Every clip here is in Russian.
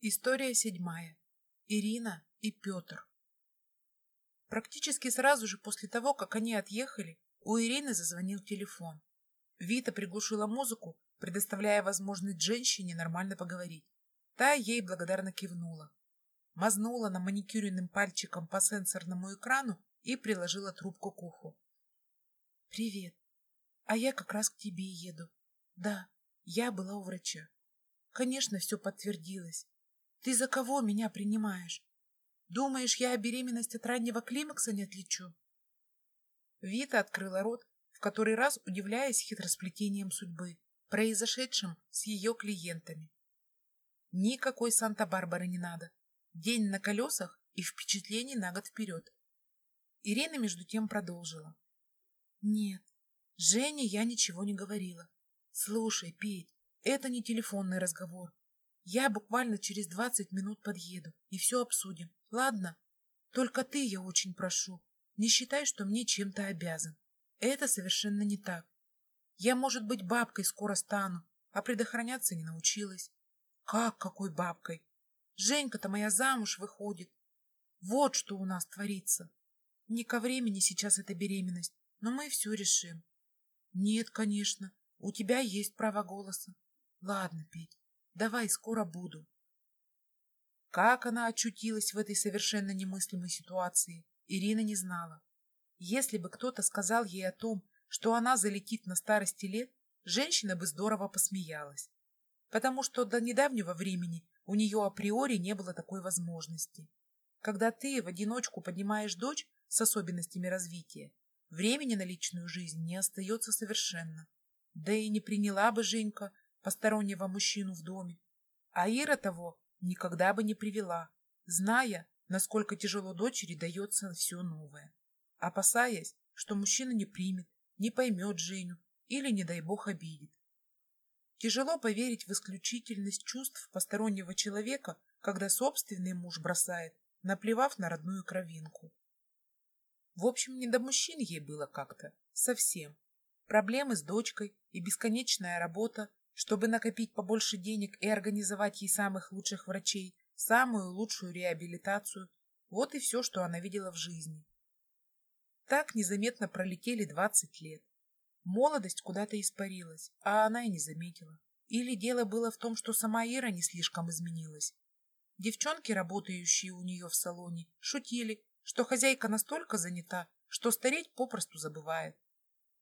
История седьмая. Ирина и Петр. Практически сразу же после того, как они отъехали, у Ирины зазвонил телефон. Вита приглушила музыку, предоставляя возможность женщине нормально поговорить. Та ей благодарно кивнула. Мазнула на маникюренным пальчиком по сенсорному экрану и приложила трубку к уху. «Привет. А я как раз к тебе еду. Да, я была у врача. Конечно, все подтвердилось. Ты за кого меня принимаешь? Думаешь, я беременность от раннего климакса не отличу? Вита открыла рот, в который раз удивляясь хитросплетением судьбы, произошедшим с ее клиентами. Никакой Санта-Барбары не надо. День на колесах и впечатлений на год вперед. Ирина между тем продолжила. Нет, Жене я ничего не говорила. Слушай, Петь, это не телефонный разговор. Я буквально через двадцать минут подъеду и все обсудим. Ладно? Только ты, я очень прошу, не считай, что мне чем-то обязан. Это совершенно не так. Я, может быть, бабкой скоро стану, а предохраняться не научилась. Как какой бабкой? Женька-то моя замуж выходит. Вот что у нас творится. Не ко времени сейчас эта беременность, но мы все решим. Нет, конечно, у тебя есть право голоса. Ладно, Петь, Давай, скоро буду. Как она очутилась в этой совершенно немыслимой ситуации, Ирина не знала. Если бы кто-то сказал ей о том, что она залетит на старости лет, женщина бы здорово посмеялась. Потому что до недавнего времени у нее априори не было такой возможности. Когда ты в одиночку поднимаешь дочь с особенностями развития, времени на личную жизнь не остается совершенно. Да и не приняла бы Женька постороннего мужчину в доме. А Ира того никогда бы не привела, зная, насколько тяжело дочери дается все новое, опасаясь, что мужчина не примет, не поймет Женю или, не дай бог, обидит. Тяжело поверить в исключительность чувств постороннего человека, когда собственный муж бросает, наплевав на родную кровинку. В общем, не до мужчин ей было как-то, совсем. Проблемы с дочкой и бесконечная работа чтобы накопить побольше денег и организовать ей самых лучших врачей, самую лучшую реабилитацию. Вот и все, что она видела в жизни. Так незаметно пролетели двадцать лет. Молодость куда-то испарилась, а она и не заметила. Или дело было в том, что сама Ира не слишком изменилась. Девчонки, работающие у нее в салоне, шутили, что хозяйка настолько занята, что стареть попросту забывает.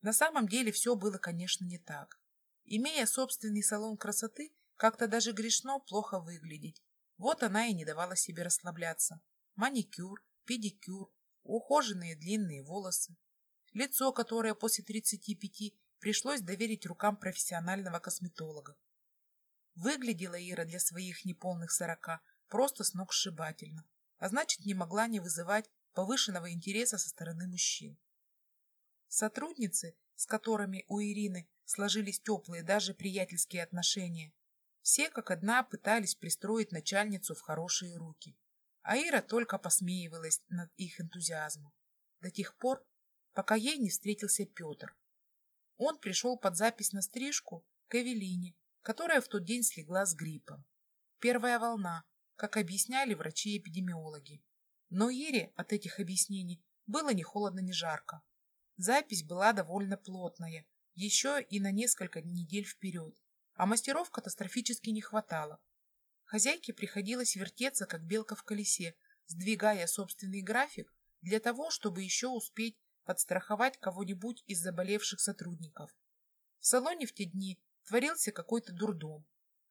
На самом деле все было, конечно, не так. Имея собственный салон красоты, как-то даже грешно плохо выглядеть. Вот она и не давала себе расслабляться. Маникюр, педикюр, ухоженные длинные волосы. Лицо, которое после 35 пришлось доверить рукам профессионального косметолога. Выглядела Ира для своих неполных сорока просто сногсшибательно, а значит не могла не вызывать повышенного интереса со стороны мужчин. Сотрудницы, с которыми у Ирины сложились теплые, даже приятельские отношения. Все как одна пытались пристроить начальницу в хорошие руки. А Ира только посмеивалась над их энтузиазмом. До тех пор, пока ей не встретился Петр. Он пришел под запись на стрижку к Эвелине, которая в тот день слегла с гриппом. Первая волна, как объясняли врачи-эпидемиологи. Но Ире от этих объяснений было ни холодно, ни жарко. Запись была довольно плотная, еще и на несколько недель вперед, а мастеров катастрофически не хватало. Хозяйке приходилось вертеться, как белка в колесе, сдвигая собственный график для того, чтобы еще успеть подстраховать кого-нибудь из заболевших сотрудников. В салоне в те дни творился какой-то дурдом.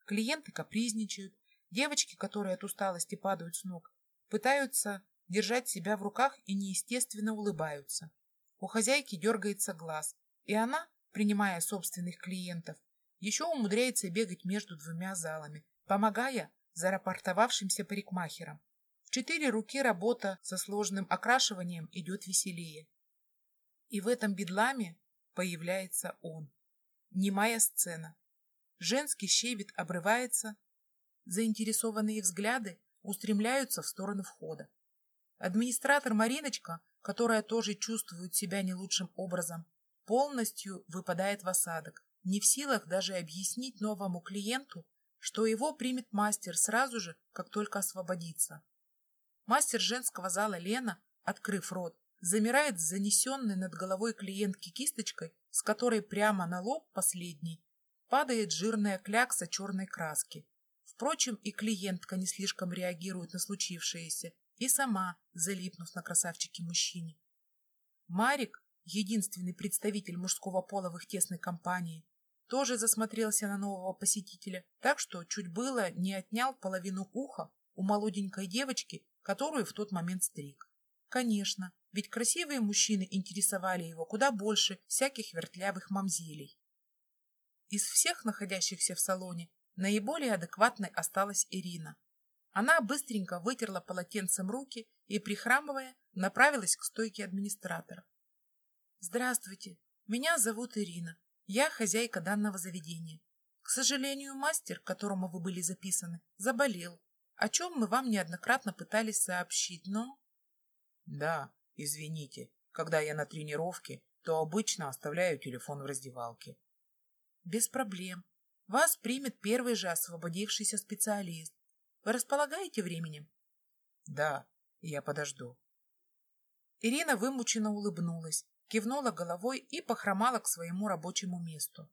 Клиенты капризничают, девочки, которые от усталости падают с ног, пытаются держать себя в руках и неестественно улыбаются. У хозяйки дергается глаз, и она, принимая собственных клиентов, еще умудряется бегать между двумя залами, помогая зарапортовавшимся парикмахерам. В четыре руки работа со сложным окрашиванием идет веселее. И в этом бедламе появляется он. Немая сцена. Женский щебет обрывается, заинтересованные взгляды устремляются в сторону входа. Администратор Мариночка, которая тоже чувствует себя не лучшим образом, полностью выпадает в осадок, не в силах даже объяснить новому клиенту, что его примет мастер сразу же, как только освободится. Мастер женского зала Лена, открыв рот, замирает с занесенной над головой клиентки кисточкой, с которой прямо на лоб последней падает жирная клякса черной краски. Впрочем, и клиентка не слишком реагирует на случившееся, и сама, залипнув на красавчике мужчине. Марик, единственный представитель мужского пола в их тесной компании, тоже засмотрелся на нового посетителя, так что чуть было не отнял половину уха у молоденькой девочки, которую в тот момент стриг. Конечно, ведь красивые мужчины интересовали его куда больше всяких вертлявых мамзелей. Из всех находящихся в салоне наиболее адекватной осталась Ирина. Она быстренько вытерла полотенцем руки и, прихрамывая, направилась к стойке администратора. «Здравствуйте, меня зовут Ирина. Я хозяйка данного заведения. К сожалению, мастер, к которому вы были записаны, заболел, о чем мы вам неоднократно пытались сообщить, но...» «Да, извините, когда я на тренировке, то обычно оставляю телефон в раздевалке». «Без проблем. Вас примет первый же освободившийся специалист. Вы располагаете временем? Да, я подожду. Ирина вымученно улыбнулась, кивнула головой и похромала к своему рабочему месту.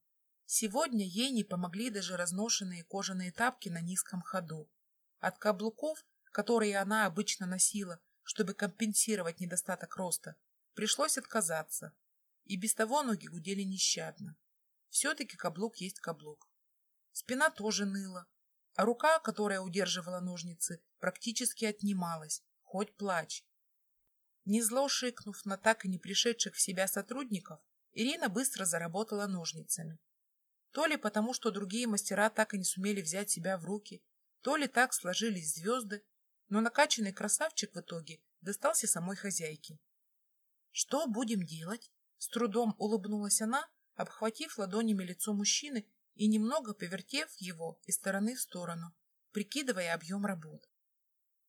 Сегодня ей не помогли даже разношенные кожаные тапки на низком ходу. От каблуков, которые она обычно носила, чтобы компенсировать недостаток роста, пришлось отказаться. И без того ноги гудели нещадно. Все-таки каблук есть каблук. Спина тоже ныла, а рука, которая удерживала ножницы, практически отнималась, хоть плачь. Не зло шикнув на так и не пришедших в себя сотрудников, Ирина быстро заработала ножницами. То ли потому, что другие мастера так и не сумели взять себя в руки, то ли так сложились звезды, но накачанный красавчик в итоге достался самой хозяйке. «Что будем делать?» С трудом улыбнулась она, обхватив ладонями лицо мужчины и немного повертев его из стороны в сторону, прикидывая объем работ.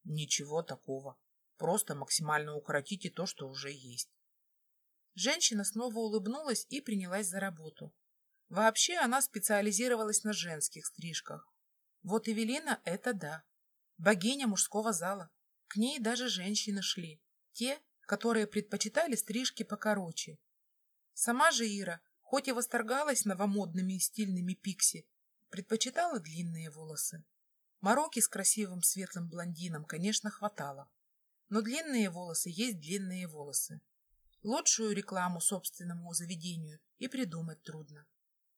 Ничего такого. Просто максимально укоротите то, что уже есть. Женщина снова улыбнулась и принялась за работу. Вообще она специализировалась на женских стрижках. Вот Эвелина — это да. Богиня мужского зала. К ней даже женщины шли. Те, которые предпочитали стрижки покороче. Сама же Ира Хоть и восторгалась новомодными и стильными пикси, предпочитала длинные волосы. Мороки с красивым светлым блондином, конечно, хватало. Но длинные волосы есть длинные волосы. Лучшую рекламу собственному заведению и придумать трудно.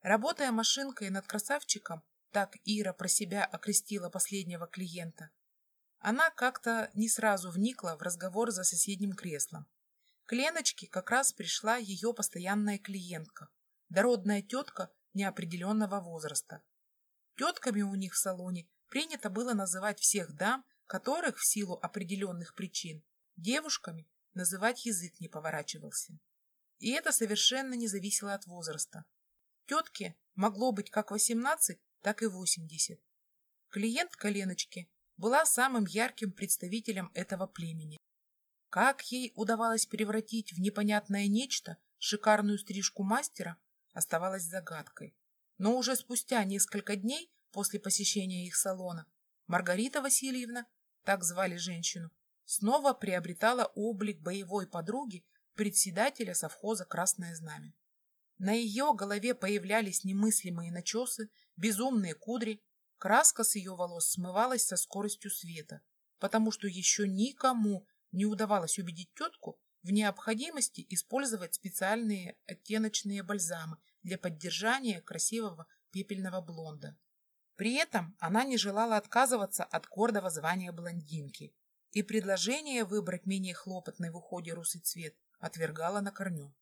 Работая машинкой над красавчиком, так Ира про себя окрестила последнего клиента, она как-то не сразу вникла в разговор за соседним креслом. К Леночке как раз пришла ее постоянная клиентка, дородная тетка неопределенного возраста. Тетками у них в салоне принято было называть всех дам, которых в силу определенных причин девушками называть язык не поворачивался. И это совершенно не зависело от возраста. Тетке могло быть как 18, так и 80. Клиент Коленочки была самым ярким представителем этого племени. Как ей удавалось превратить в непонятное нечто шикарную стрижку мастера, оставалась загадкой. Но уже спустя несколько дней после посещения их салона Маргарита Васильевна, так звали женщину, снова приобретала облик боевой подруги председателя совхоза «Красное знамя». На ее голове появлялись немыслимые начесы, безумные кудри, краска с ее волос смывалась со скоростью света, потому что еще никому не удавалось убедить тетку, в необходимости использовать специальные оттеночные бальзамы для поддержания красивого пепельного блонда. При этом она не желала отказываться от гордого звания блондинки и предложение выбрать менее хлопотный в уходе русый цвет отвергала на корню.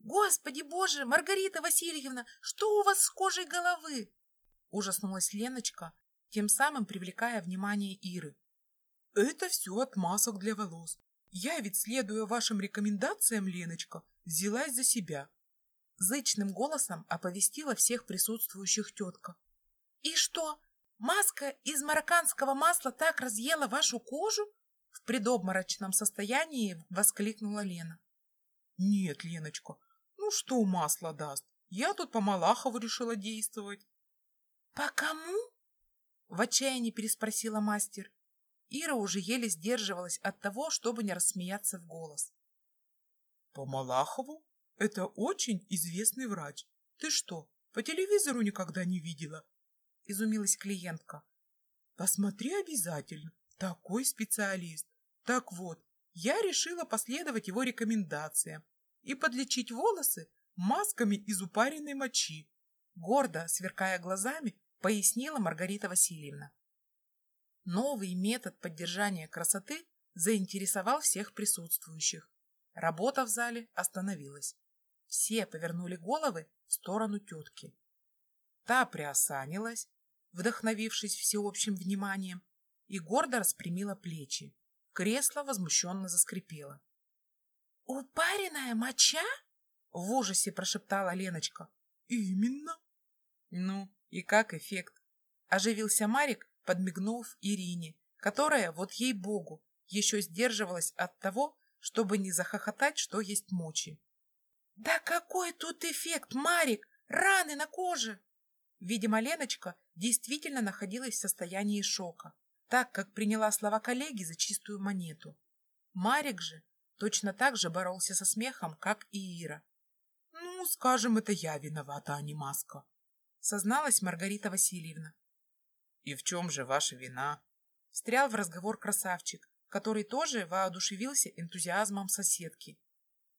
«Господи боже, Маргарита Васильевна, что у вас с кожей головы?» Ужаснулась Леночка, тем самым привлекая внимание Иры. «Это все от масок для волос. Я ведь, следуя вашим рекомендациям, Леночка, взялась за себя. Зычным голосом оповестила всех присутствующих тетка. И что, маска из марокканского масла так разъела вашу кожу? В предобморочном состоянии воскликнула Лена. Нет, Леночка, ну что масло даст? Я тут по Малахову решила действовать. По кому? В отчаянии переспросила мастер. Ира уже еле сдерживалась от того, чтобы не рассмеяться в голос. По Малахову? Это очень известный врач. Ты что, по телевизору никогда не видела? Изумилась клиентка. Посмотри обязательно. Такой специалист. Так вот, я решила последовать его рекомендациям и подлечить волосы масками из упаренной мочи. Гордо, сверкая глазами, пояснила Маргарита Васильевна. Новый метод поддержания красоты заинтересовал всех присутствующих. Работа в зале остановилась. Все повернули головы в сторону тетки. Та приосанилась, вдохновившись всеобщим вниманием, и гордо распрямила плечи. Кресло возмущенно заскрипело. «Упаренная моча?» — в ужасе прошептала Леночка. «Именно». «Ну, и как эффект?» — оживился Марик, подмигнув Ирине, которая, вот ей-богу, еще сдерживалась от того, чтобы не захохотать, что есть мочи. «Да какой тут эффект, Марик! Раны на коже!» Видимо, Леночка действительно находилась в состоянии шока, так как приняла слова коллеги за чистую монету. Марик же точно так же боролся со смехом, как и Ира. «Ну, скажем, это я виновата, а не маска», — созналась Маргарита Васильевна. «И в чем же ваша вина?» — встрял в разговор красавчик, который тоже воодушевился энтузиазмом соседки.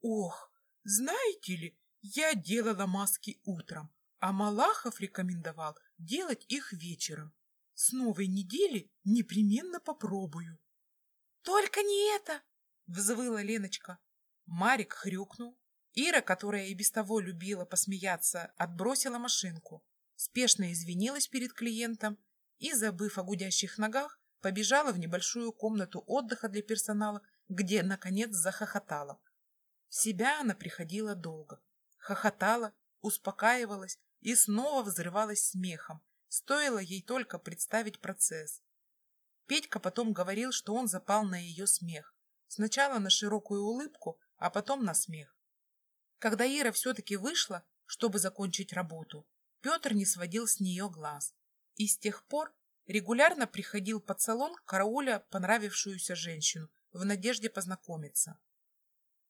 «Ох, знаете ли, я делала маски утром, а Малахов рекомендовал делать их вечером. С новой недели непременно попробую. Только не это! Взвыла Леночка. Марик хрюкнул. Ира, которая и без того любила посмеяться, отбросила машинку, спешно извинилась перед клиентом и, забыв о гудящих ногах, побежала в небольшую комнату отдыха для персонала, где, наконец, захохотала. В себя она приходила долго. Хохотала, успокаивалась и снова взрывалась смехом, стоило ей только представить процесс. Петька потом говорил, что он запал на ее смех. Сначала на широкую улыбку, а потом на смех. Когда Ира все-таки вышла, чтобы закончить работу, Петр не сводил с нее глаз. И с тех пор регулярно приходил под салон карауля понравившуюся женщину в надежде познакомиться.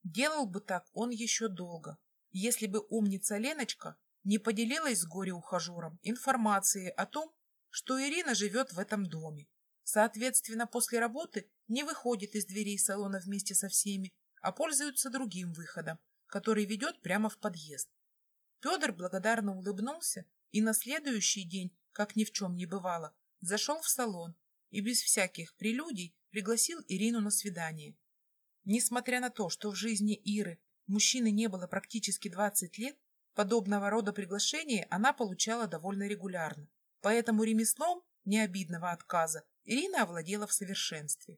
Делал бы так он еще долго, если бы умница Леночка не поделилась с горе-ухажером информацией о том, что Ирина живет в этом доме. Соответственно, после работы не выходит из дверей салона вместе со всеми, а пользуется другим выходом, который ведет прямо в подъезд. Федор благодарно улыбнулся и на следующий день, как ни в чем не бывало, зашел в салон и без всяких прелюдий пригласил Ирину на свидание. Несмотря на то, что в жизни Иры мужчины не было практически 20 лет, подобного рода приглашения она получала довольно регулярно. Поэтому ремеслом необидного отказа Ирина овладела в совершенстве.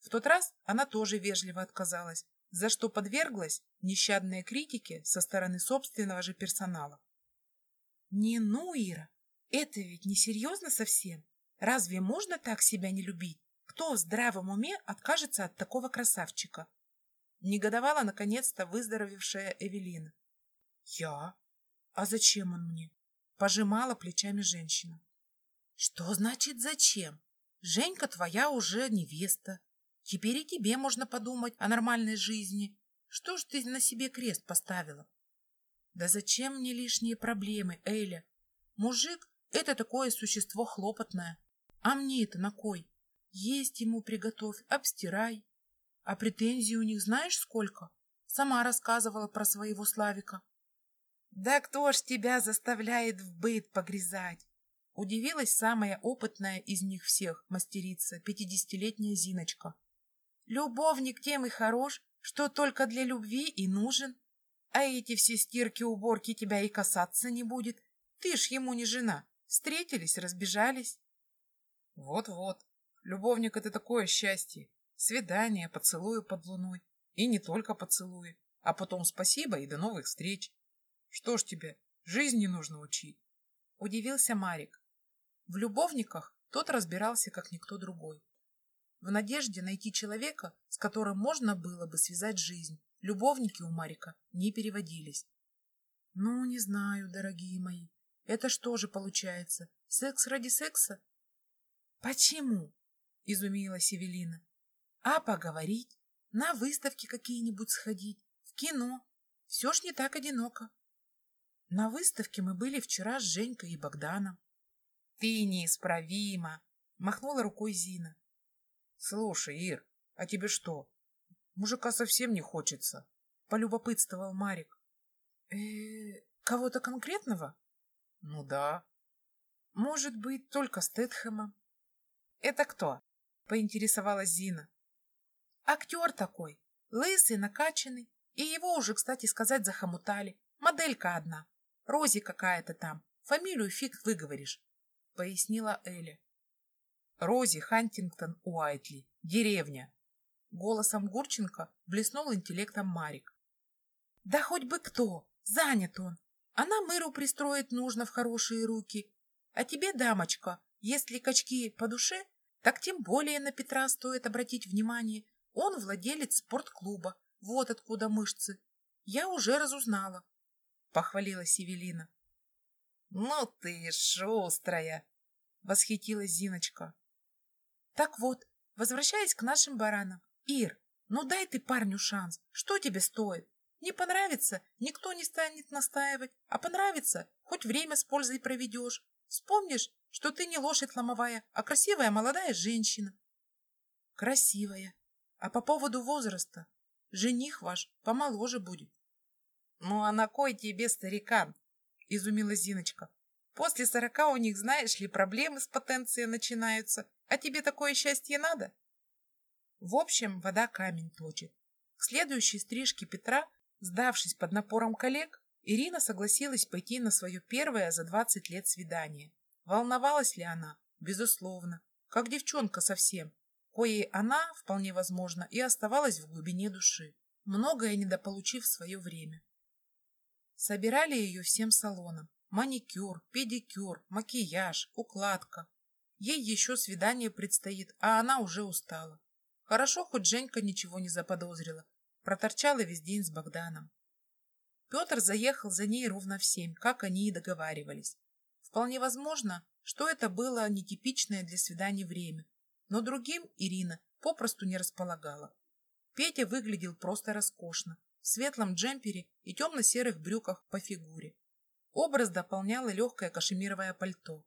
В тот раз она тоже вежливо отказалась, за что подверглась нещадной критике со стороны собственного же персонала. «Не ну, Ира, это ведь не серьезно совсем. Разве можно так себя не любить? Кто в здравом уме откажется от такого красавчика? Негодовала наконец-то выздоровевшая Эвелина. Я? А зачем он мне? Пожимала плечами женщина. Что значит зачем? Женька твоя уже невеста. Теперь и тебе можно подумать о нормальной жизни. Что ж ты на себе крест поставила? Да зачем мне лишние проблемы, Эля? Мужик — это такое существо хлопотное. А мне это на кой? Есть ему приготовь, обстирай. А претензий у них знаешь сколько? Сама рассказывала про своего Славика. Да кто ж тебя заставляет в быт погрязать? Удивилась самая опытная из них всех мастерица, пятидесятилетняя Зиночка. Любовник тем и хорош, что только для любви и нужен. А эти все стирки-уборки тебя и касаться не будет. Ты ж ему не жена. Встретились, разбежались. Вот-вот. Любовник — это такое счастье. Свидание, поцелуи под луной. И не только поцелуи. А потом спасибо и до новых встреч. Что ж тебе, жизни нужно учить. Удивился Марик. В любовниках тот разбирался, как никто другой. В надежде найти человека, с которым можно было бы связать жизнь, любовники у Марика не переводились. Ну, не знаю, дорогие мои. Это что же получается? Секс ради секса? Почему? Изумилась Эвелина. А поговорить? На выставки какие-нибудь сходить? В кино? Все ж не так одиноко. На выставке мы были вчера с Женькой и Богданом. Ты неисправима, махнула рукой Зина. Слушай, Ир, а тебе что? Мужика совсем не хочется, полюбопытствовал Марик. Э, -э кого-то конкретного? Ну да. Может быть, только Стэтхэма. Это кто? Поинтересовалась Зина. Актер такой, лысый, накачанный. И его уже, кстати сказать, захомутали. Моделька одна. Рози какая-то там. Фамилию фиг выговоришь, пояснила Эля. Рози Хантингтон Уайтли. Деревня. Голосом Гурченко блеснул интеллектом Марик. Да хоть бы кто. Занят он. Она мэру пристроить нужно в хорошие руки. А тебе, дамочка, если качки по душе, так тем более на Петра стоит обратить внимание. Он владелец спортклуба. Вот откуда мышцы. Я уже разузнала. Похвалила Севелина. Ну ты шустрая! Восхитилась Зиночка. Так вот, возвращаясь к нашим баранам. Ир, ну дай ты парню шанс. Что тебе стоит? Не понравится, никто не станет настаивать. А понравится, хоть время с пользой проведешь. Вспомнишь, что ты не лошадь ломовая, а красивая молодая женщина. Красивая. А по поводу возраста? Жених ваш помоложе будет. Ну а на кой тебе старикан? Изумилась Зиночка. После сорока у них, знаешь ли, проблемы с потенцией начинаются. А тебе такое счастье надо? В общем, вода камень точит. К следующей стрижке Петра, сдавшись под напором коллег, Ирина согласилась пойти на свое первое за 20 лет свидание. Волновалась ли она? Безусловно. Как девчонка совсем, коей она, вполне возможно, и оставалась в глубине души, многое недополучив в свое время. Собирали ее всем салоном. Маникюр, педикюр, макияж, укладка. Ей еще свидание предстоит, а она уже устала. Хорошо, хоть Женька ничего не заподозрила. Проторчала весь день с Богданом. Петр заехал за ней ровно в семь, как они и договаривались. Вполне возможно, что это было нетипичное для свиданий время, но другим Ирина попросту не располагала. Петя выглядел просто роскошно, светлом джемпере и темно-серых брюках по фигуре. Образ дополняло легкое кашемировое пальто.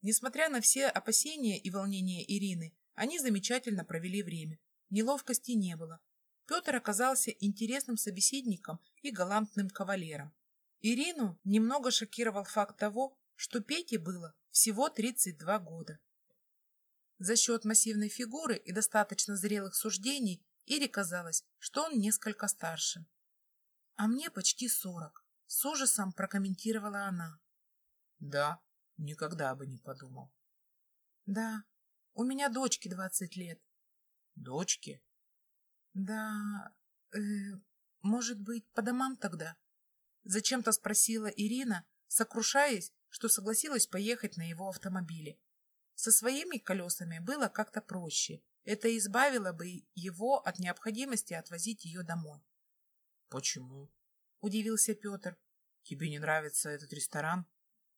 Несмотря на все опасения и волнения Ирины, они замечательно провели время. Неловкости не было. Петр оказался интересным собеседником и галантным кавалером. Ирину немного шокировал факт того, что Пете было всего 32 года. За счет массивной фигуры и достаточно зрелых суждений Ире казалось, что он несколько старше. «А мне почти сорок», — с ужасом прокомментировала она. «Да, никогда бы не подумал». «Да, у меня дочке двадцать лет». «Дочке?» «Да, э, может быть, по домам тогда?» Зачем-то спросила Ирина, сокрушаясь, что согласилась поехать на его автомобиле. Со своими колесами было как-то проще. Это избавило бы его от необходимости отвозить ее домой. — Почему? — удивился Петр. — Тебе не нравится этот ресторан?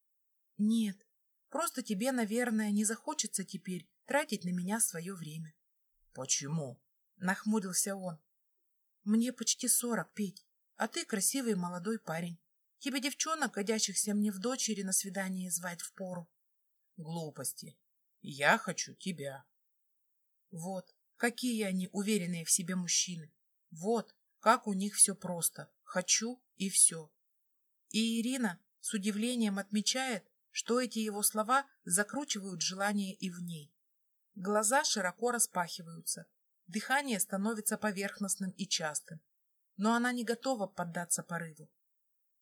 — Нет, просто тебе, наверное, не захочется теперь тратить на меня свое время. — Почему? — нахмурился он. — Мне почти сорок, Петь, а ты красивый молодой парень. Тебе девчонок, годящихся мне в дочери, на свидание звать в пору. Глупости. Я хочу тебя. Вот, какие они уверенные в себе мужчины. Вот, как у них все просто. Хочу и все. И Ирина с удивлением отмечает, что эти его слова закручивают желание и в ней. Глаза широко распахиваются, дыхание становится поверхностным и частым. Но она не готова поддаться порыву.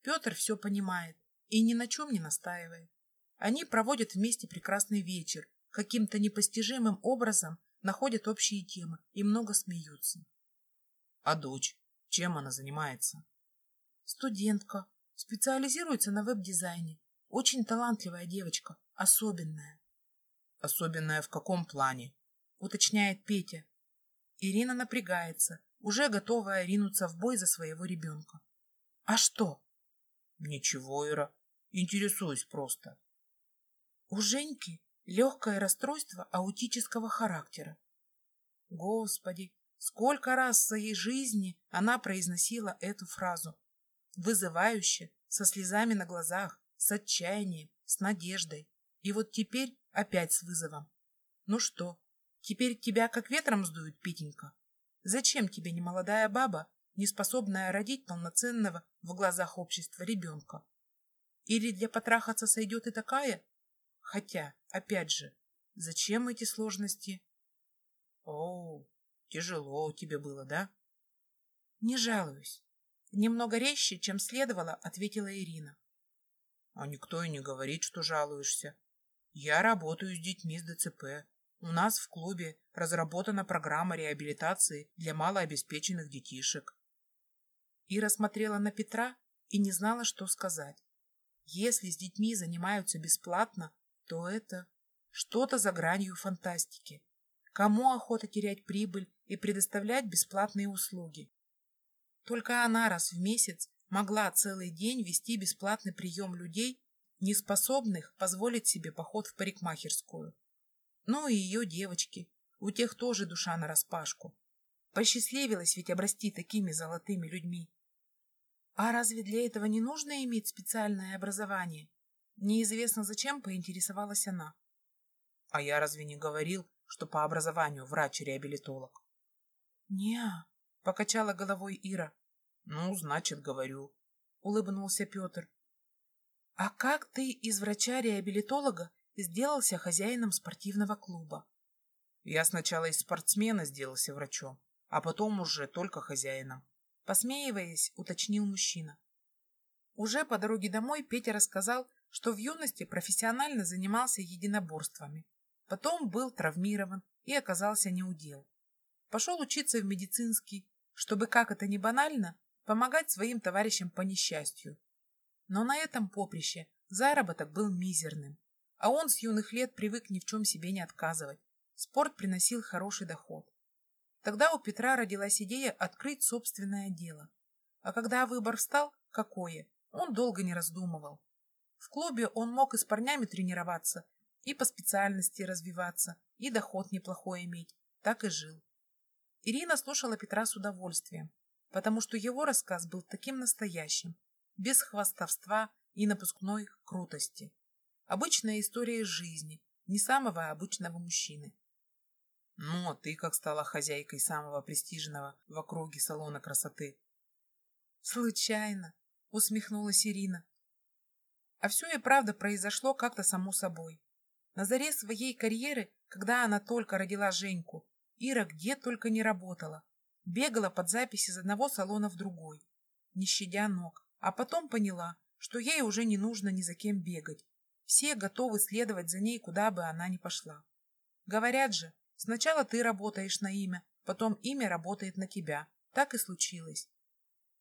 Петр все понимает и ни на чем не настаивает. Они проводят вместе прекрасный вечер, каким-то непостижимым образом находят общие темы и много смеются. А дочь? Чем она занимается? Студентка. Специализируется на веб-дизайне. Очень талантливая девочка. Особенная. Особенная в каком плане? Уточняет Петя. Ирина напрягается, уже готовая ринуться в бой за своего ребенка. А что? Ничего, Ира. Интересуюсь просто. У Женьки легкое расстройство аутического характера. Господи, сколько раз в своей жизни она произносила эту фразу. Вызывающе, со слезами на глазах, с отчаянием, с надеждой. И вот теперь опять с вызовом. Ну что, теперь тебя как ветром сдуют, Питенька? Зачем тебе не молодая баба, не способная родить полноценного в глазах общества ребенка? Или для потрахаться сойдет и такая? Хотя, опять же, зачем эти сложности? О, тяжело тебе было, да? Не жалуюсь. Немного резче, чем следовало, ответила Ирина. А никто и не говорит, что жалуешься. Я работаю с детьми с ДЦП. У нас в клубе разработана программа реабилитации для малообеспеченных детишек. Ира смотрела на Петра и не знала, что сказать. Если с детьми занимаются бесплатно, то это что-то за гранью фантастики. Кому охота терять прибыль и предоставлять бесплатные услуги? Только она раз в месяц могла целый день вести бесплатный прием людей, не способных позволить себе поход в парикмахерскую. Ну и ее девочки, у тех тоже душа нараспашку. Посчастливилась ведь обрасти такими золотыми людьми. А разве для этого не нужно иметь специальное образование? Неизвестно зачем поинтересовалась она. А я разве не говорил, что по образованию врач-реабилитолог? Не, покачала головой Ира. Ну, значит, говорю, улыбнулся Петр. А как ты из врача-реабилитолога сделался хозяином спортивного клуба? Я сначала из спортсмена сделался врачом, а потом уже только хозяином. Посмеиваясь, уточнил мужчина. Уже по дороге домой Петя рассказал, что в юности профессионально занимался единоборствами. Потом был травмирован и оказался неудел. Пошел учиться в медицинский, чтобы, как это ни банально, помогать своим товарищам по несчастью. Но на этом поприще заработок был мизерным, а он с юных лет привык ни в чем себе не отказывать. Спорт приносил хороший доход. Тогда у Петра родилась идея открыть собственное дело. А когда выбор встал, какое, он долго не раздумывал. В клубе он мог и с парнями тренироваться, и по специальности развиваться, и доход неплохой иметь. Так и жил. Ирина слушала Петра с удовольствием, потому что его рассказ был таким настоящим, без хвастовства и напускной крутости. Обычная история жизни, не самого обычного мужчины. Ну, а ты как стала хозяйкой самого престижного в округе салона красоты? Случайно, усмехнулась Ирина. А все и правда произошло как-то само собой. На заре своей карьеры, когда она только родила Женьку, Ира где только не работала. Бегала под запись из одного салона в другой, не щадя ног, а потом поняла, что ей уже не нужно ни за кем бегать. Все готовы следовать за ней, куда бы она ни пошла. Говорят же, Сначала ты работаешь на имя, потом имя работает на тебя. Так и случилось.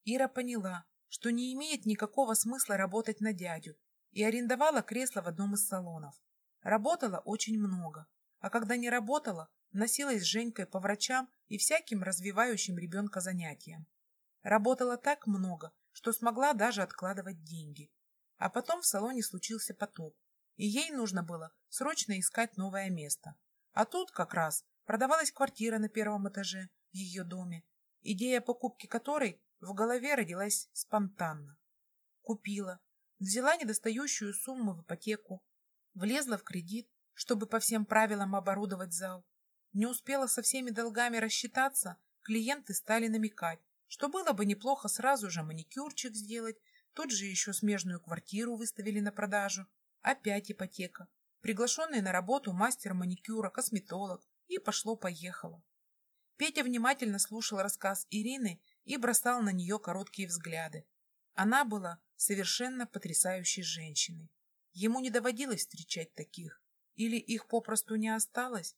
Ира поняла, что не имеет никакого смысла работать на дядю, и арендовала кресло в одном из салонов. Работала очень много, а когда не работала, носилась с Женькой по врачам и всяким развивающим ребенка занятиям. Работала так много, что смогла даже откладывать деньги. А потом в салоне случился потоп, и ей нужно было срочно искать новое место. А тут как раз продавалась квартира на первом этаже в ее доме, идея покупки которой в голове родилась спонтанно. Купила, взяла недостающую сумму в ипотеку, влезла в кредит, чтобы по всем правилам оборудовать зал. Не успела со всеми долгами рассчитаться, клиенты стали намекать, что было бы неплохо сразу же маникюрчик сделать, тут же еще смежную квартиру выставили на продажу. Опять ипотека приглашенный на работу мастер маникюра, косметолог, и пошло-поехало. Петя внимательно слушал рассказ Ирины и бросал на нее короткие взгляды. Она была совершенно потрясающей женщиной. Ему не доводилось встречать таких. Или их попросту не осталось?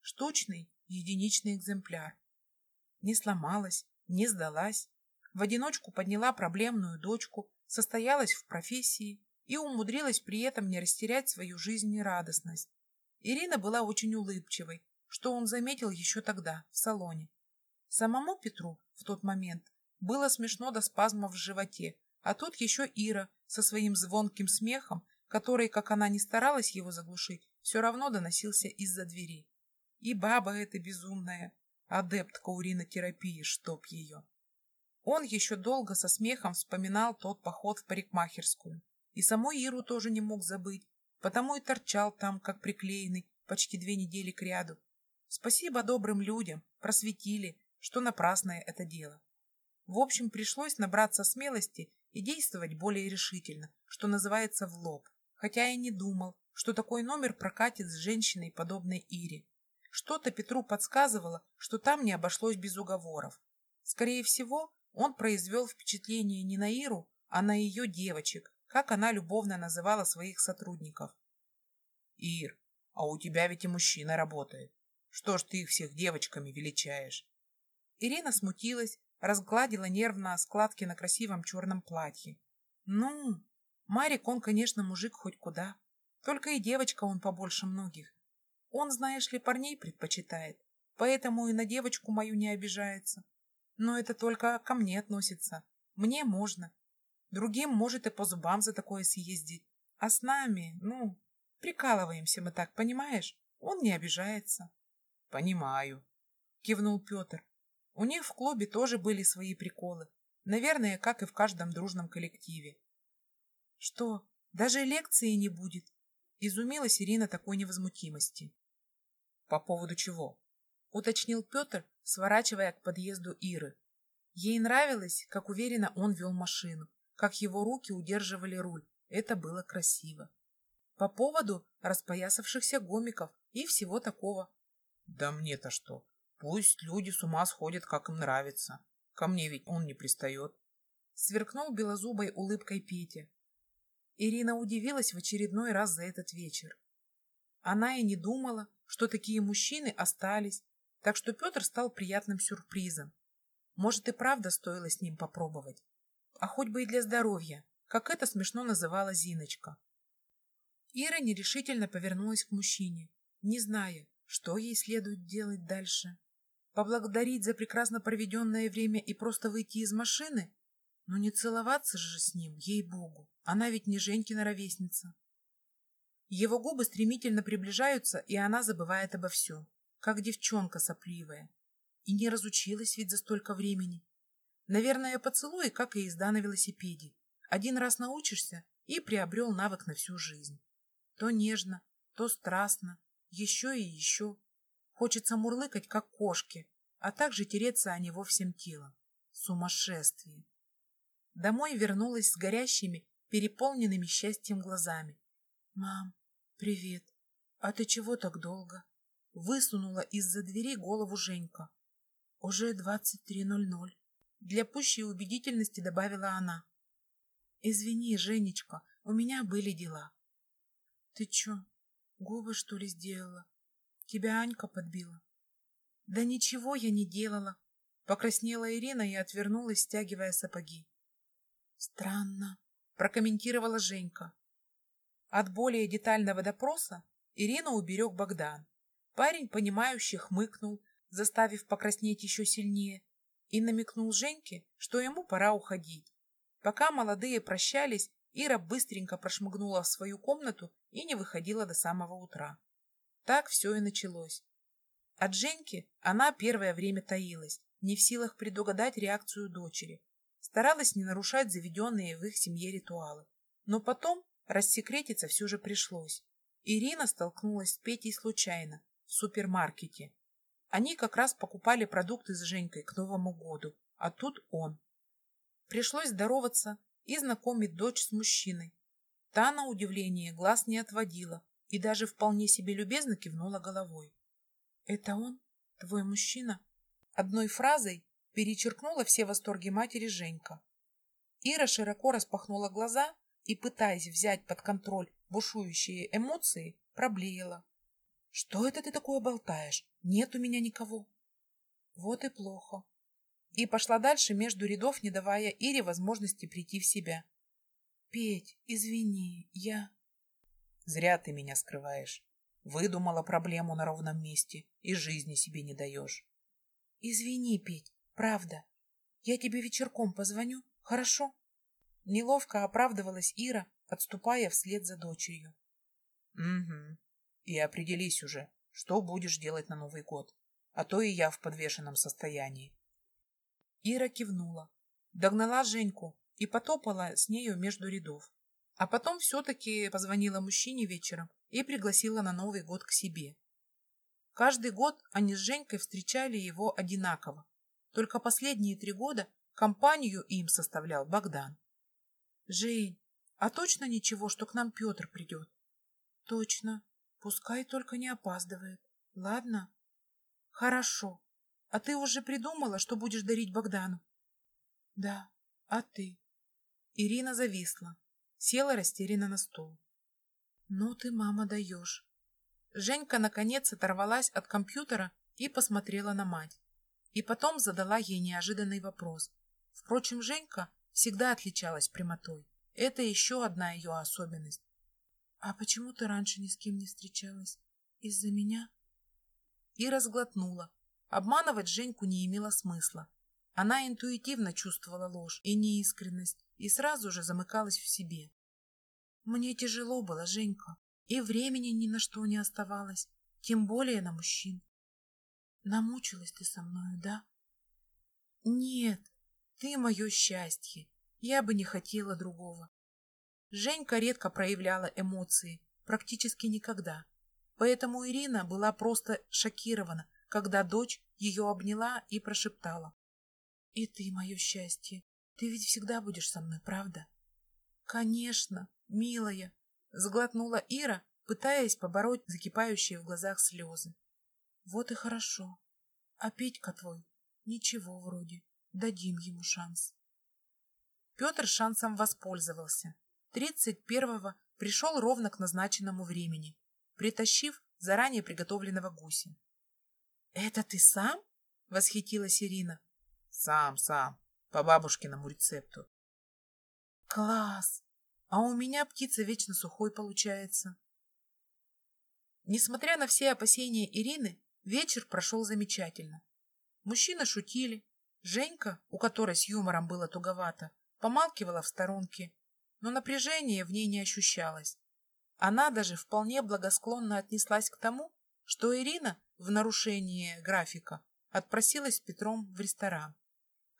Штучный, единичный экземпляр. Не сломалась, не сдалась. В одиночку подняла проблемную дочку, состоялась в профессии, и умудрилась при этом не растерять свою жизнь и радостность. Ирина была очень улыбчивой, что он заметил еще тогда, в салоне. Самому Петру в тот момент было смешно до спазмов в животе, а тут еще Ира со своим звонким смехом, который, как она ни старалась его заглушить, все равно доносился из-за двери. И баба эта безумная, адептка уринотерапии, чтоб ее. Он еще долго со смехом вспоминал тот поход в парикмахерскую. И саму Иру тоже не мог забыть, потому и торчал там, как приклеенный, почти две недели кряду. Спасибо добрым людям, просветили, что напрасное это дело. В общем, пришлось набраться смелости и действовать более решительно, что называется в лоб, хотя и не думал, что такой номер прокатит с женщиной, подобной Ире. Что-то Петру подсказывало, что там не обошлось без уговоров. Скорее всего, он произвел впечатление не на Иру, а на ее девочек, как она любовно называла своих сотрудников. «Ир, а у тебя ведь и мужчина работает. Что ж ты их всех девочками величаешь?» Ирина смутилась, разгладила нервно складки на красивом черном платье. «Ну, Марик, он, конечно, мужик хоть куда. Только и девочка он побольше многих. Он, знаешь ли, парней предпочитает, поэтому и на девочку мою не обижается. Но это только ко мне относится. Мне можно. Другим может и по зубам за такое съездить. А с нами, ну, прикалываемся мы так, понимаешь? Он не обижается. — Понимаю, — кивнул Петр. У них в клубе тоже были свои приколы. Наверное, как и в каждом дружном коллективе. — Что, даже лекции не будет? Изумилась Ирина такой невозмутимости. — По поводу чего? — уточнил Петр, сворачивая к подъезду Иры. Ей нравилось, как уверенно он вел машину, как его руки удерживали руль. Это было красиво. По поводу распоясавшихся гомиков и всего такого. Да мне-то что? Пусть люди с ума сходят, как им нравится. Ко мне ведь он не пристает. Сверкнул белозубой улыбкой Петя. Ирина удивилась в очередной раз за этот вечер. Она и не думала, что такие мужчины остались, так что Петр стал приятным сюрпризом. Может, и правда стоило с ним попробовать а хоть бы и для здоровья, как это смешно называла Зиночка. Ира нерешительно повернулась к мужчине, не зная, что ей следует делать дальше. Поблагодарить за прекрасно проведенное время и просто выйти из машины? Но не целоваться же с ним, ей-богу, она ведь не Женькина ровесница. Его губы стремительно приближаются, и она забывает обо всем, как девчонка сопливая. И не разучилась ведь за столько времени. Наверное, поцелуи, как и езда на велосипеде. Один раз научишься и приобрел навык на всю жизнь. То нежно, то страстно, еще и еще. Хочется мурлыкать, как кошки, а также тереться о него всем телом. Сумасшествие. Домой вернулась с горящими, переполненными счастьем глазами. «Мам, привет. А ты чего так долго?» Высунула из-за двери голову Женька. «Уже двадцать три ноль ноль. Для пущей убедительности добавила она. «Извини, Женечка, у меня были дела». «Ты чё, губы, что ли, сделала? Тебя Анька подбила?» «Да ничего я не делала», — покраснела Ирина и отвернулась, стягивая сапоги. «Странно», — прокомментировала Женька. От более детального допроса Ирину уберег Богдан. Парень, понимающий, хмыкнул, заставив покраснеть еще сильнее, и намекнул Женьке, что ему пора уходить. Пока молодые прощались, Ира быстренько прошмыгнула в свою комнату и не выходила до самого утра. Так все и началось. От Женьки она первое время таилась, не в силах предугадать реакцию дочери. Старалась не нарушать заведенные в их семье ритуалы. Но потом рассекретиться все же пришлось. Ирина столкнулась с Петей случайно, в супермаркете. Они как раз покупали продукты с Женькой к Новому году, а тут он. Пришлось здороваться и знакомить дочь с мужчиной. Та, на удивление, глаз не отводила и даже вполне себе любезно кивнула головой. «Это он? Твой мужчина?» Одной фразой перечеркнула все восторги матери Женька. Ира широко распахнула глаза и, пытаясь взять под контроль бушующие эмоции, проблеяла. Что это ты такое болтаешь? Нет у меня никого. Вот и плохо. И пошла дальше между рядов, не давая Ире возможности прийти в себя. Петь, извини, я... Зря ты меня скрываешь. Выдумала проблему на ровном месте и жизни себе не даешь. Извини, Петь, правда. Я тебе вечерком позвоню, хорошо? Неловко оправдывалась Ира, отступая вслед за дочерью. Угу. И определись уже, что будешь делать на Новый год. А то и я в подвешенном состоянии. Ира кивнула, догнала Женьку и потопала с нею между рядов. А потом все-таки позвонила мужчине вечером и пригласила на Новый год к себе. Каждый год они с Женькой встречали его одинаково. Только последние три года компанию им составлял Богдан. «Жень, а точно ничего, что к нам Петр придет?» «Точно. Пускай только не опаздывает. Ладно?» «Хорошо. А ты уже придумала, что будешь дарить Богдану?» «Да. А ты?» Ирина зависла, села растерянно на стол. «Ну ты, мама, даешь. Женька, наконец, оторвалась от компьютера и посмотрела на мать. И потом задала ей неожиданный вопрос. Впрочем, Женька всегда отличалась прямотой. Это еще одна ее особенность. «А почему ты раньше ни с кем не встречалась? Из-за меня?» И разглотнула. Обманывать Женьку не имело смысла. Она интуитивно чувствовала ложь и неискренность и сразу же замыкалась в себе. «Мне тяжело было, Женька. И времени ни на что не оставалось, тем более на мужчин. Намучилась ты со мною, да? Нет, ты мое счастье. Я бы не хотела другого. Женька редко проявляла эмоции, практически никогда. Поэтому Ирина была просто шокирована, когда дочь ее обняла и прошептала. — И ты мое счастье. Ты ведь всегда будешь со мной, правда? — Конечно, милая, Сглотнула Ира, пытаясь побороть закипающие в глазах слезы. Вот и хорошо. А Петька твой? Ничего вроде. Дадим ему шанс. Петр шансом воспользовался. Тридцать первого пришел ровно к назначенному времени, притащив заранее приготовленного гуся. — Это ты сам? — восхитилась Ирина. — Сам, сам. По бабушкиному рецепту. — Класс! А у меня птица вечно сухой получается. Несмотря на все опасения Ирины, вечер прошел замечательно. Мужчины шутили. Женька, у которой с юмором было туговато, помалкивала в сторонке, но напряжение в ней не ощущалось. Она даже вполне благосклонно отнеслась к тому, что Ирина, в нарушение графика, отпросилась с Петром в ресторан.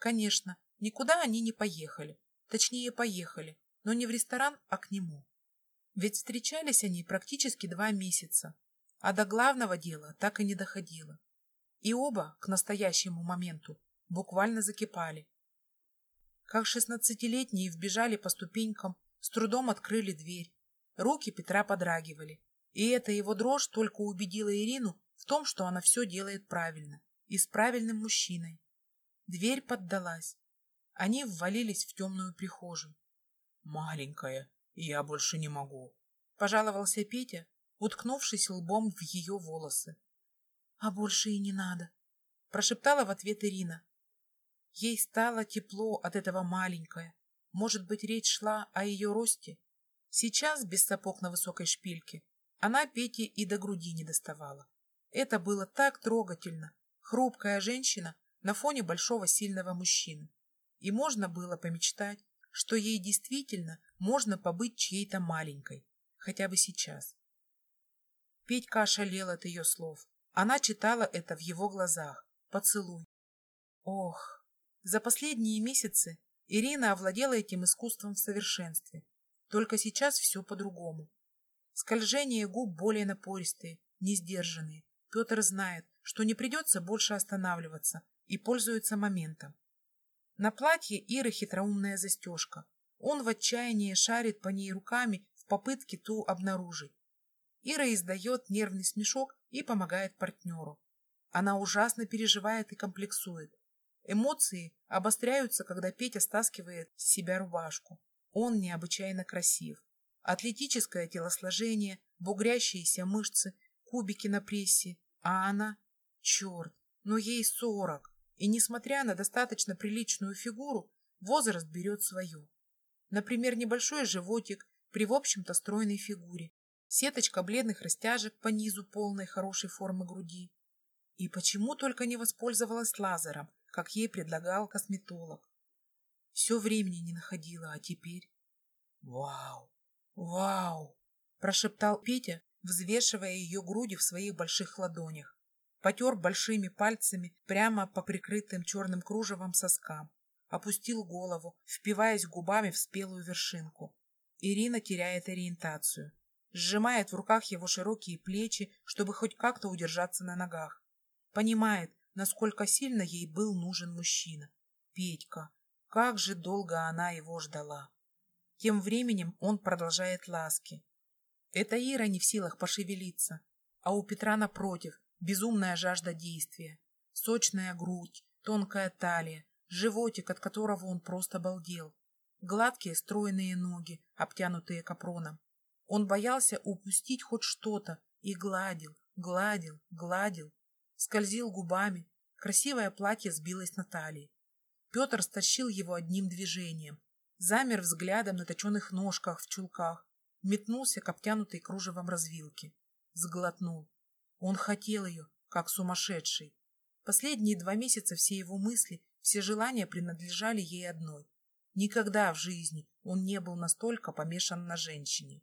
Конечно, никуда они не поехали. Точнее, поехали, но не в ресторан, а к нему. Ведь встречались они практически два месяца, а до главного дела так и не доходило. И оба к настоящему моменту буквально закипали. Как шестнадцатилетние вбежали по ступенькам, с трудом открыли дверь. Руки Петра подрагивали, и эта его дрожь только убедила Ирину в том, что она все делает правильно и с правильным мужчиной. Дверь поддалась. Они ввалились в темную прихожую. «Маленькая, я больше не могу», — пожаловался Петя, уткнувшись лбом в ее волосы. «А больше и не надо», — прошептала в ответ Ирина. Ей стало тепло от этого маленькое. Может быть, речь шла о ее росте? Сейчас, без сапог на высокой шпильке, она Пете и до груди не доставала. Это было так трогательно. Хрупкая женщина на фоне большого сильного мужчины. И можно было помечтать, что ей действительно можно побыть чьей-то маленькой, хотя бы сейчас. Петька ошалел от ее слов. Она читала это в его глазах. Поцелуй. Ох, за последние месяцы Ирина овладела этим искусством в совершенстве. Только сейчас все по-другому. Скольжение губ более напористые, несдержанные. Петр знает, что не придется больше останавливаться и пользуется моментом. На платье Иры хитроумная застежка. Он в отчаянии шарит по ней руками в попытке ту обнаружить. Ира издает нервный смешок и помогает партнеру. Она ужасно переживает и комплексует. Эмоции обостряются, когда Петя стаскивает с себя рубашку. Он необычайно красив. Атлетическое телосложение, бугрящиеся мышцы, кубики на прессе. А она... Черт, но ей сорок. И, несмотря на достаточно приличную фигуру, возраст берет свое. Например, небольшой животик при, в общем-то, стройной фигуре, сеточка бледных растяжек по низу полной хорошей формы груди. И почему только не воспользовалась лазером, как ей предлагал косметолог? Все времени не находила, а теперь... «Вау! Вау!» – прошептал Петя, взвешивая ее груди в своих больших ладонях. Потер большими пальцами прямо по прикрытым черным кружевом соскам. Опустил голову, впиваясь губами в спелую вершинку. Ирина теряет ориентацию. Сжимает в руках его широкие плечи, чтобы хоть как-то удержаться на ногах. Понимает, насколько сильно ей был нужен мужчина. Петька. Как же долго она его ждала. Тем временем он продолжает ласки. Это Ира не в силах пошевелиться, а у Петра напротив безумная жажда действия. Сочная грудь, тонкая талия, животик, от которого он просто балдел. Гладкие стройные ноги, обтянутые капроном. Он боялся упустить хоть что-то и гладил, гладил, гладил. Скользил губами. Красивое платье сбилось на талии. Петр стащил его одним движением. Замер взглядом на точеных ножках в чулках. Метнулся к обтянутой кружевом развилке. Сглотнул. Он хотел ее, как сумасшедший. Последние два месяца все его мысли, все желания принадлежали ей одной. Никогда в жизни он не был настолько помешан на женщине.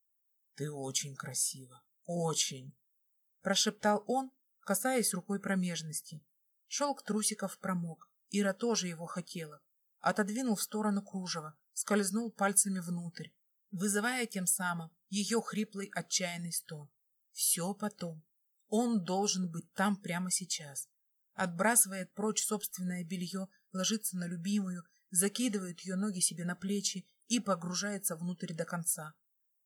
— Ты очень красива, очень, — прошептал он, касаясь рукой промежности. Шелк трусиков промок. Ира тоже его хотела. Отодвинул в сторону кружева, скользнул пальцами внутрь, вызывая тем самым ее хриплый отчаянный стон. Все потом. Он должен быть там прямо сейчас. Отбрасывает прочь собственное белье, ложится на любимую, закидывает ее ноги себе на плечи и погружается внутрь до конца.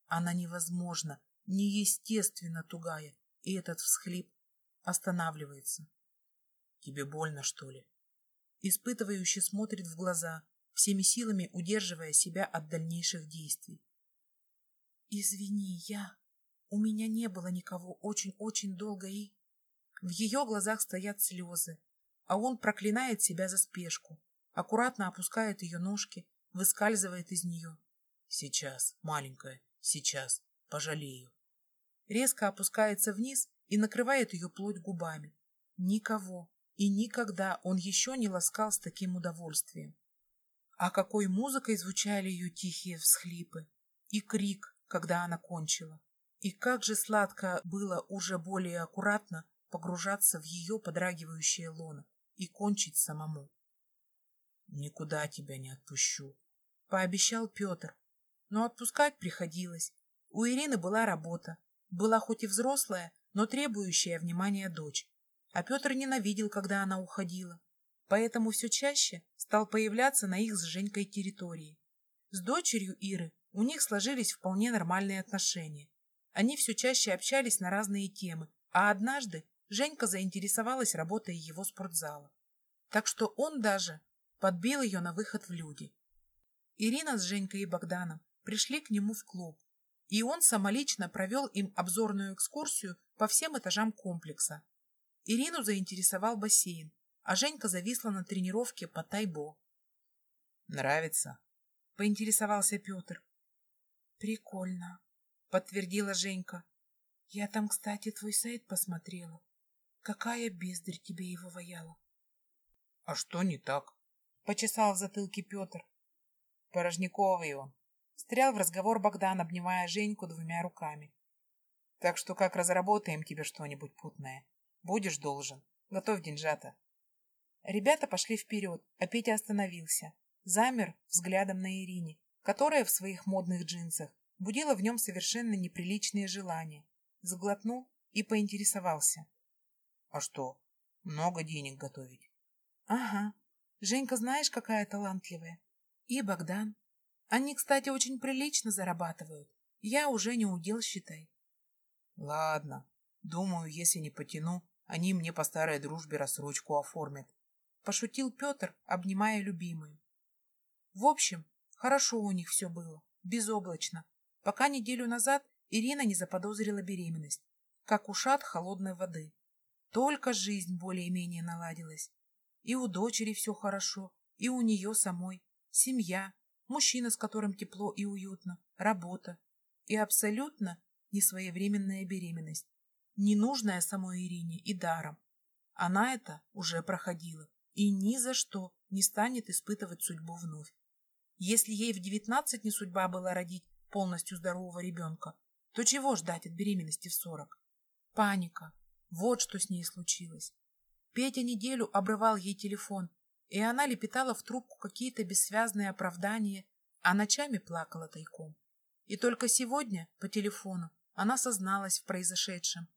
Она невозможно, неестественно тугая, и этот всхлип останавливается. Тебе больно, что ли? Испытывающе смотрит в глаза, всеми силами удерживая себя от дальнейших действий. Извини, я... У меня не было никого очень-очень долго и... В ее глазах стоят слезы, а он проклинает себя за спешку, аккуратно опускает ее ножки, выскальзывает из нее. Сейчас, маленькая, сейчас, пожалею. Резко опускается вниз и накрывает ее плоть губами. Никого и никогда он еще не ласкал с таким удовольствием. А какой музыкой звучали ее тихие всхлипы и крик, когда она кончила. И как же сладко было уже более аккуратно погружаться в ее подрагивающее лоно и кончить самому. «Никуда тебя не отпущу», — пообещал Петр. Но отпускать приходилось. У Ирины была работа. Была хоть и взрослая, но требующая внимания дочь. А Петр ненавидел, когда она уходила. Поэтому все чаще стал появляться на их с Женькой территории. С дочерью Иры у них сложились вполне нормальные отношения. Они все чаще общались на разные темы, а однажды Женька заинтересовалась работой его спортзала. Так что он даже подбил ее на выход в люди. Ирина с Женькой и Богданом пришли к нему в клуб, и он самолично провел им обзорную экскурсию по всем этажам комплекса. Ирину заинтересовал бассейн, а Женька зависла на тренировке по тайбо. «Нравится?» — поинтересовался Петр. «Прикольно», — подтвердила Женька. «Я там, кстати, твой сайт посмотрела. Какая бездарь тебе его ваяла?» «А что не так?» — почесал в затылке Петр. Порожниковый он. Стрял в разговор Богдан, обнимая Женьку двумя руками. «Так что как разработаем тебе что-нибудь путное? Будешь должен. Готовь деньжата». Ребята пошли вперед, а Петя остановился. Замер взглядом на Ирине, которая в своих модных джинсах будила в нем совершенно неприличные желания. Заглотнул и поинтересовался. — А что, много денег готовить? — Ага. Женька знаешь, какая талантливая? И Богдан. Они, кстати, очень прилично зарабатывают. Я уже не удел, считай. — Ладно. Думаю, если не потяну, они мне по старой дружбе рассрочку оформят. Пошутил Петр, обнимая любимую. В общем, Хорошо у них все было, безоблачно, пока неделю назад Ирина не заподозрила беременность, как ушат холодной воды. Только жизнь более-менее наладилась. И у дочери все хорошо, и у нее самой. Семья, мужчина, с которым тепло и уютно, работа. И абсолютно несвоевременная беременность. Ненужная самой Ирине и даром. Она это уже проходила и ни за что не станет испытывать судьбу вновь. Если ей в девятнадцать не судьба была родить полностью здорового ребенка, то чего ждать от беременности в сорок? Паника. Вот что с ней случилось. Петя неделю обрывал ей телефон, и она лепетала в трубку какие-то бессвязные оправдания, а ночами плакала тайком. И только сегодня по телефону она созналась в произошедшем.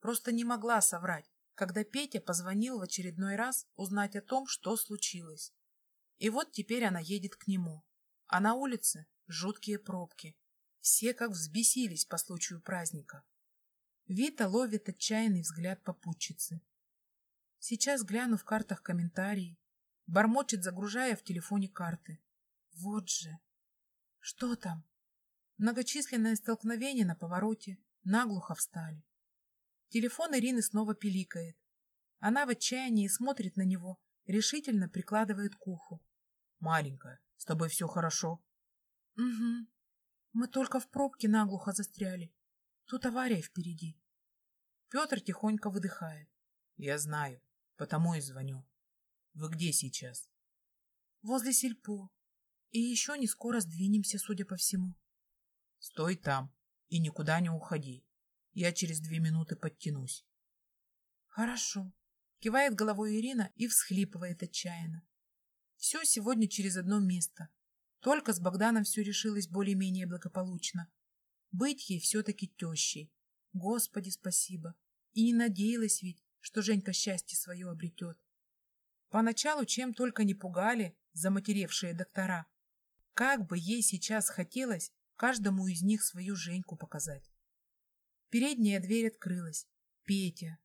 Просто не могла соврать, когда Петя позвонил в очередной раз узнать о том, что случилось. И вот теперь она едет к нему. А на улице жуткие пробки. Все как взбесились по случаю праздника. Вита ловит отчаянный взгляд попутчицы. Сейчас гляну в картах комментарии. Бормочет, загружая в телефоне карты. Вот же. Что там? Многочисленное столкновение на повороте. Наглухо встали. Телефон Ирины снова пиликает. Она в отчаянии смотрит на него, решительно прикладывает к уху. Маленькая, с тобой все хорошо? Угу. Мы только в пробке наглухо застряли. Тут авария впереди. Петр тихонько выдыхает. Я знаю, потому и звоню. Вы где сейчас? Возле сельпо. И еще не скоро сдвинемся, судя по всему. Стой там и никуда не уходи. Я через две минуты подтянусь. Хорошо. Кивает головой Ирина и всхлипывает отчаянно. Все сегодня через одно место. Только с Богданом все решилось более-менее благополучно. Быть ей все-таки тещей. Господи, спасибо. И не надеялась ведь, что Женька счастье свое обретет. Поначалу чем только не пугали заматеревшие доктора. Как бы ей сейчас хотелось каждому из них свою Женьку показать. Передняя дверь открылась. Петя.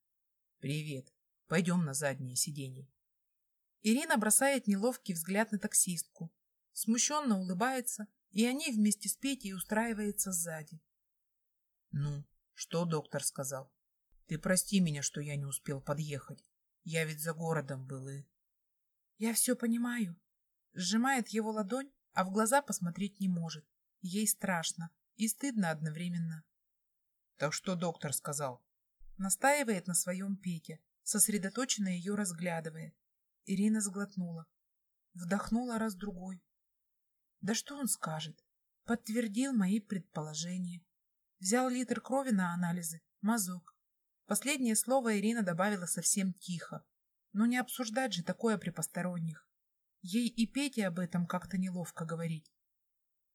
Привет. Пойдем на заднее сиденье. Ирина бросает неловкий взгляд на таксистку, смущенно улыбается, и они вместе с Петей устраиваются сзади. Ну, что доктор сказал? Ты прости меня, что я не успел подъехать. Я ведь за городом был и... Я все понимаю. Сжимает его ладонь, а в глаза посмотреть не может. Ей страшно и стыдно одновременно. Так что доктор сказал? Настаивает на своем Пете, сосредоточенно ее разглядывая. Ирина сглотнула. Вдохнула раз-другой. Да что он скажет? Подтвердил мои предположения. Взял литр крови на анализы, мазок. Последнее слово Ирина добавила совсем тихо. Но не обсуждать же такое при посторонних. Ей и Пете об этом как-то неловко говорить.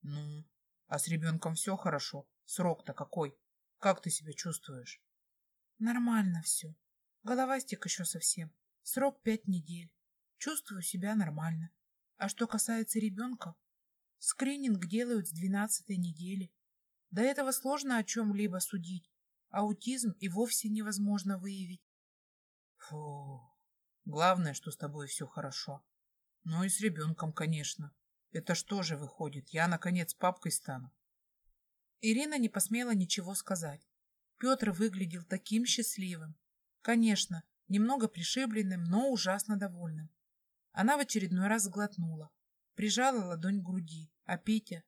Ну, а с ребенком все хорошо? Срок-то какой? Как ты себя чувствуешь? Нормально все. Головастик еще совсем. Срок пять недель. Чувствую себя нормально. А что касается ребенка, скрининг делают с двенадцатой недели. До этого сложно о чем-либо судить. Аутизм и вовсе невозможно выявить. Фу. Главное, что с тобой все хорошо. Ну и с ребенком, конечно. Это что же выходит? Я, наконец, папкой стану. Ирина не посмела ничего сказать. Петр выглядел таким счастливым. Конечно, немного пришибленным, но ужасно довольным. Она в очередной раз сглотнула, прижала ладонь к груди, а Петя...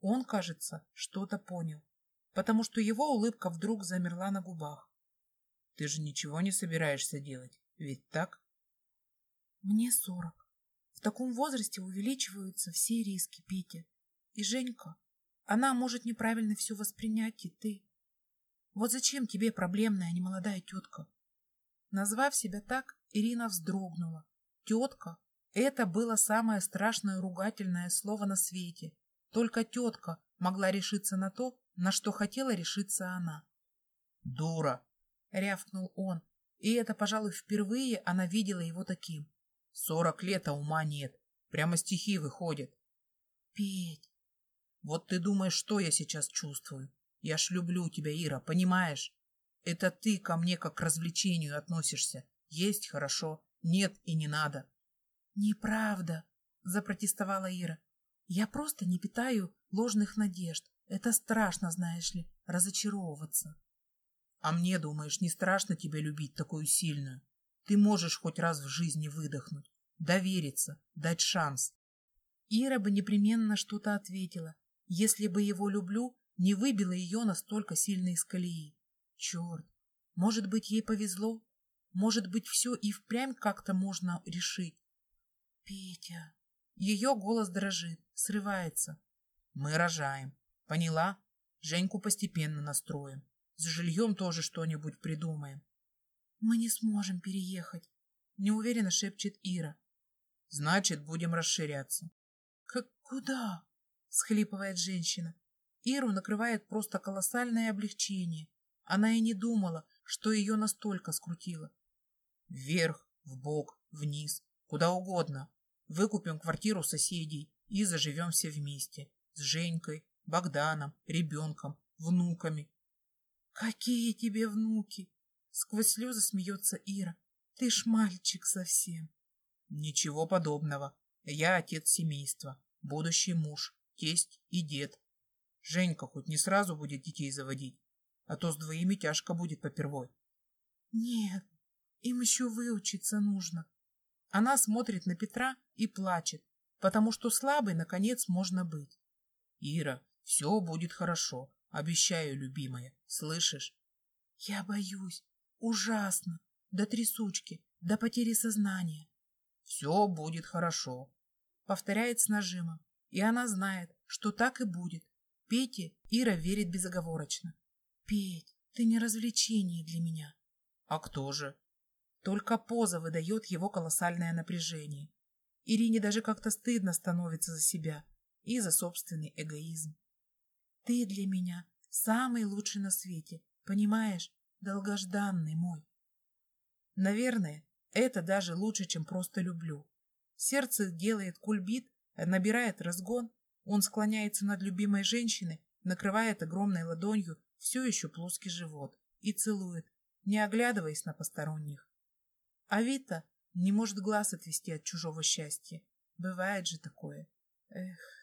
Он, кажется, что-то понял, потому что его улыбка вдруг замерла на губах. Ты же ничего не собираешься делать, ведь так? Мне сорок. В таком возрасте увеличиваются все риски, Петя. И Женька, она может неправильно все воспринять, и ты. Вот зачем тебе проблемная, а не молодая тетка? Назвав себя так, Ирина вздрогнула. Тетка — это было самое страшное ругательное слово на свете. Только тетка могла решиться на то, на что хотела решиться она. «Дура!» — рявкнул он, и это, пожалуй, впервые она видела его таким. «Сорок лет, а ума нет. Прямо стихи выходят». «Петь, вот ты думаешь, что я сейчас чувствую? Я ж люблю тебя, Ира, понимаешь? Это ты ко мне как к развлечению относишься. Есть хорошо, нет и не надо. Неправда, запротестовала Ира. Я просто не питаю ложных надежд. Это страшно, знаешь ли, разочаровываться. А мне, думаешь, не страшно тебя любить такую сильную? Ты можешь хоть раз в жизни выдохнуть, довериться, дать шанс. Ира бы непременно что-то ответила, если бы его люблю, не выбила ее настолько сильно из колеи. Черт, может быть, ей повезло? Может быть, все и впрямь как-то можно решить? Петя. Ее голос дрожит, срывается. Мы рожаем. Поняла? Женьку постепенно настроим. С жильем тоже что-нибудь придумаем. Мы не сможем переехать, неуверенно шепчет Ира. Значит, будем расширяться. Как куда? схлипывает женщина. Иру накрывает просто колоссальное облегчение. Она и не думала, что ее настолько скрутило. Вверх, в бок, вниз, куда угодно. Выкупим квартиру соседей и заживем все вместе. С Женькой, Богданом, ребенком, внуками. Какие тебе внуки? Сквозь слезы смеется Ира. Ты ж мальчик совсем. Ничего подобного. Я отец семейства, будущий муж, тесть и дед. Женька хоть не сразу будет детей заводить, а то с двоими тяжко будет попервой. Нет, им еще выучиться нужно. Она смотрит на Петра и плачет, потому что слабой, наконец, можно быть. Ира, все будет хорошо, обещаю, любимая, слышишь? Я боюсь, ужасно, до трясучки, до потери сознания. Все будет хорошо, повторяет с нажимом, и она знает, что так и будет. Пете Ира верит безоговорочно. Петь, ты не развлечение для меня. А кто же? Только поза выдает его колоссальное напряжение. Ирине даже как-то стыдно становится за себя и за собственный эгоизм. Ты для меня самый лучший на свете, понимаешь, долгожданный мой. Наверное, это даже лучше, чем просто люблю. Сердце делает кульбит, набирает разгон, он склоняется над любимой женщиной, накрывает огромной ладонью все еще плоский живот и целует, не оглядываясь на посторонних. А Вита не может глаз отвести от чужого счастья. Бывает же такое. Эх.